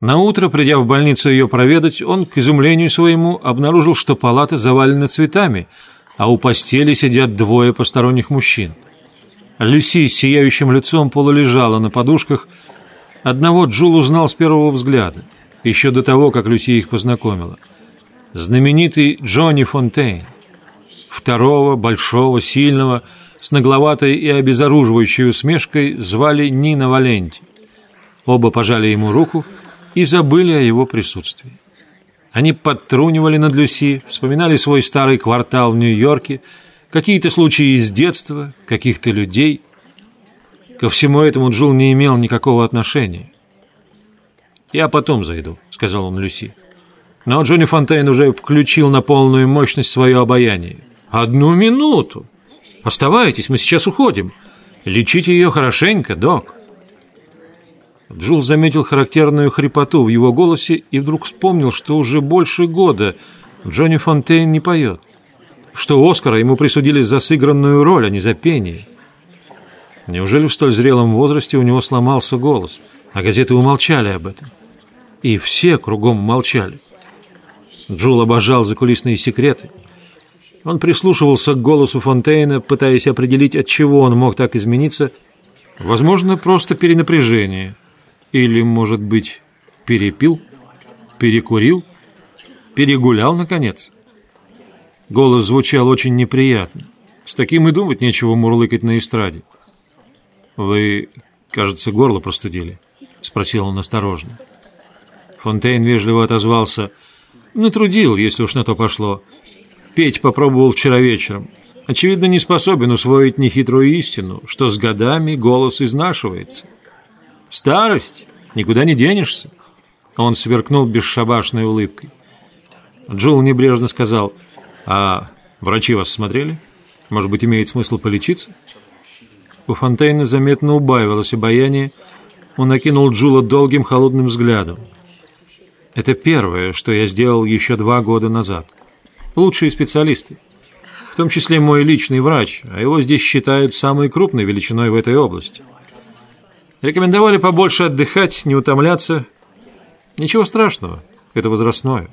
Наутро, придя в больницу ее проведать, он, к изумлению своему, обнаружил, что палаты завалены цветами, а у постели сидят двое посторонних мужчин. Люси с сияющим лицом полулежала на подушках. Одного Джул узнал с первого взгляда, еще до того, как Люси их познакомила. Знаменитый Джонни Фонтейн. Второго, большого, сильного, с нагловатой и обезоруживающей усмешкой звали Нина Валенти. Оба пожали ему руку — и забыли о его присутствии. Они подтрунивали над Люси, вспоминали свой старый квартал в Нью-Йорке, какие-то случаи из детства, каких-то людей. Ко всему этому Джул не имел никакого отношения. «Я потом зайду», — сказал он Люси. Но Джонни Фонтейн уже включил на полную мощность свое обаяние. «Одну минуту! Оставайтесь, мы сейчас уходим. Лечите ее хорошенько, док». Джул заметил характерную хрипоту в его голосе и вдруг вспомнил, что уже больше года Джонни Фонтейн не поет, что Оскара ему присудили за сыгранную роль, а не за пение. Неужели в столь зрелом возрасте у него сломался голос, а газеты умолчали об этом? И все кругом молчали. Джул обожал закулисные секреты. Он прислушивался к голосу Фонтейна, пытаясь определить, от чего он мог так измениться. Возможно, просто перенапряжение – или, может быть, перепил, перекурил, перегулял, наконец? Голос звучал очень неприятно. С таким и думать нечего мурлыкать на эстраде. «Вы, кажется, горло простудили?» — спросил он осторожно. Фонтейн вежливо отозвался. «Натрудил, если уж на то пошло. Петь попробовал вчера вечером. Очевидно, не способен усвоить нехитрую истину, что с годами голос изнашивается. Старость, никуда не денешься. Он сверкнул бесшабашной улыбкой. Джул небрежно сказал, «А врачи вас смотрели? Может быть, имеет смысл полечиться?» У Фонтейна заметно убавилось обаяние. Он окинул Джула долгим холодным взглядом. «Это первое, что я сделал еще два года назад. Лучшие специалисты, в том числе мой личный врач, а его здесь считают самой крупной величиной в этой области». Рекомендовали побольше отдыхать, не утомляться. Ничего страшного, это возрастное.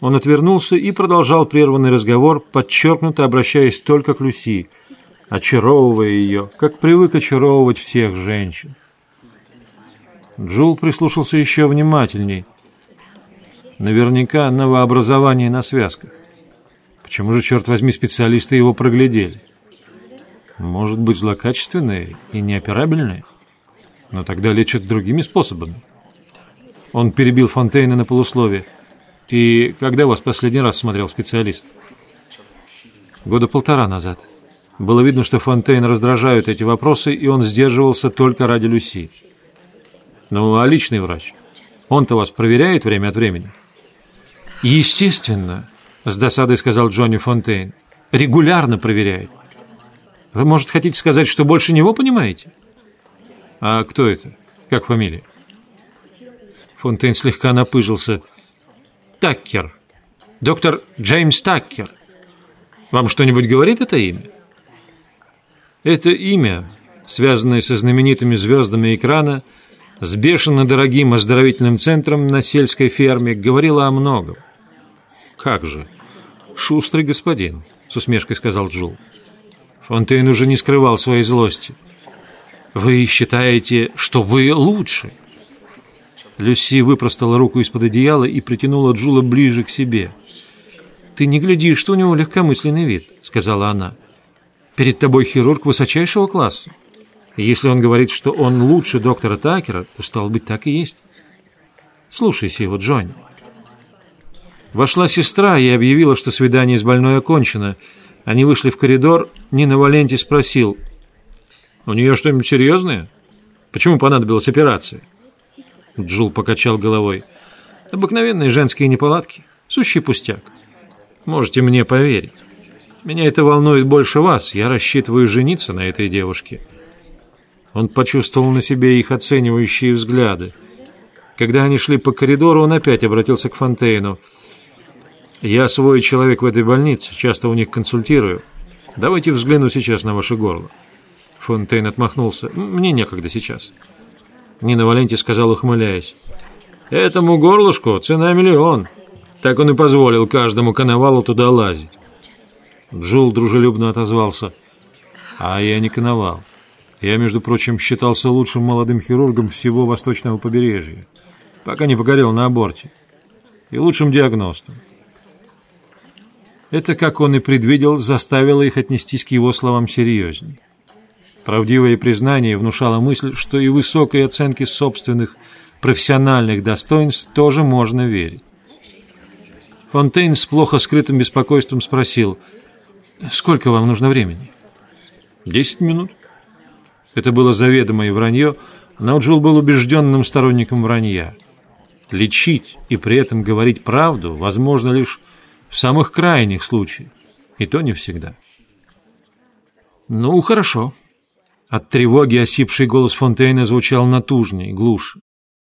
Он отвернулся и продолжал прерванный разговор, подчеркнуто обращаясь только к Люси, очаровывая ее, как привык очаровывать всех женщин. Джул прислушался еще внимательней. Наверняка новообразование на связках. Почему же, черт возьми, специалисты его проглядели? Может быть, злокачественные и неоперабельные? Но тогда лечат другими способами. Он перебил Фонтейна на полусловие. «И когда вас последний раз смотрел специалист?» «Года полтора назад. Было видно, что Фонтейн раздражают эти вопросы, и он сдерживался только ради Люси. Ну, а личный врач? Он-то вас проверяет время от времени?» «Естественно», — с досадой сказал Джонни Фонтейн. «Регулярно проверяет. Вы, может, хотите сказать, что больше него понимаете?» «А кто это? Как фамилия?» Фонтейн слегка напыжился. «Таккер. Доктор Джеймс Таккер. Вам что-нибудь говорит это имя?» Это имя, связанное со знаменитыми звездами экрана, с бешено дорогим оздоровительным центром на сельской ферме, говорило о многом. «Как же? Шустрый господин», — с усмешкой сказал Джул. Фонтейн уже не скрывал своей злости. Вы считаете, что вы лучше?» Люси выпростала руку из-под одеяла и притянула Джула ближе к себе. «Ты не гляди, что у него легкомысленный вид», — сказала она. «Перед тобой хирург высочайшего класса. Если он говорит, что он лучше доктора Такера, то, стало быть, так и есть. Слушайся его, Джонни». Вошла сестра и объявила, что свидание с больной окончено. Они вышли в коридор. Нина Валенти спросил, у нее что-нибудь серьезное? Почему понадобилась операция? Джул покачал головой. Обыкновенные женские неполадки. Сущий пустяк. Можете мне поверить. Меня это волнует больше вас. Я рассчитываю жениться на этой девушке. Он почувствовал на себе их оценивающие взгляды. Когда они шли по коридору, он опять обратился к Фонтейну. «Я свой человек в этой больнице, часто у них консультирую. Давайте взгляну сейчас на ваше горло». Фонтейн отмахнулся. «Мне некогда сейчас». Нина Валенти сказала, ухмыляясь. Этому горлышку цена миллион. Так он и позволил каждому коновалу туда лазить. Джул дружелюбно отозвался. А я не коновал. Я, между прочим, считался лучшим молодым хирургом всего восточного побережья, пока не погорел на аборте, и лучшим диагностом. Это, как он и предвидел, заставило их отнестись к его словам серьезней. Правдивое признание внушало мысль, что и высокой оценке собственных профессиональных достоинств тоже можно верить. Фонтейн с плохо скрытым беспокойством спросил, «Сколько вам нужно времени?» «Десять минут». Это было заведомое вранье, но Джул был убежденным сторонником вранья. Лечить и при этом говорить правду возможно лишь в самых крайних случаях, и то не всегда. «Ну, хорошо». От тревоги осипший голос Фонтейна звучал натужнее, глуше.